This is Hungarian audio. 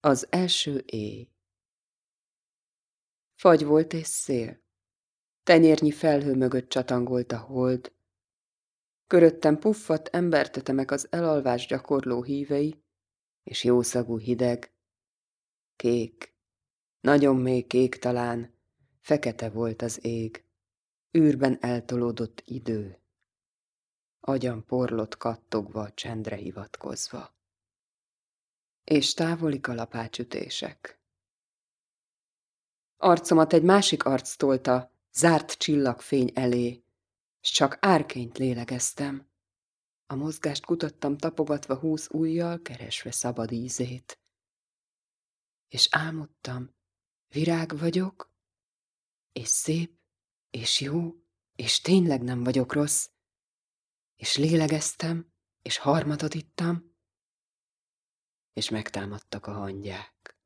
Az első éj Fagy volt és szél. Tenyérnyi felhő mögött csatangolt a hold. Köröttem puffat embertetemek az elalvás gyakorló hívei, és jószagú hideg. Kék, nagyon mély kék talán, fekete volt az ég, űrben eltolódott idő. Agyam porlott kattogva, csendre hivatkozva és távoli kalapácsütések. Arcomat egy másik arc tolta, zárt csillagfény elé, s csak árkényt lélegeztem. A mozgást kutattam tapogatva húsz ujjal, keresve szabad ízét. És álmodtam, virág vagyok, és szép, és jó, és tényleg nem vagyok rossz, és lélegeztem, és harmatot ittam, és megtámadtak a hangyák.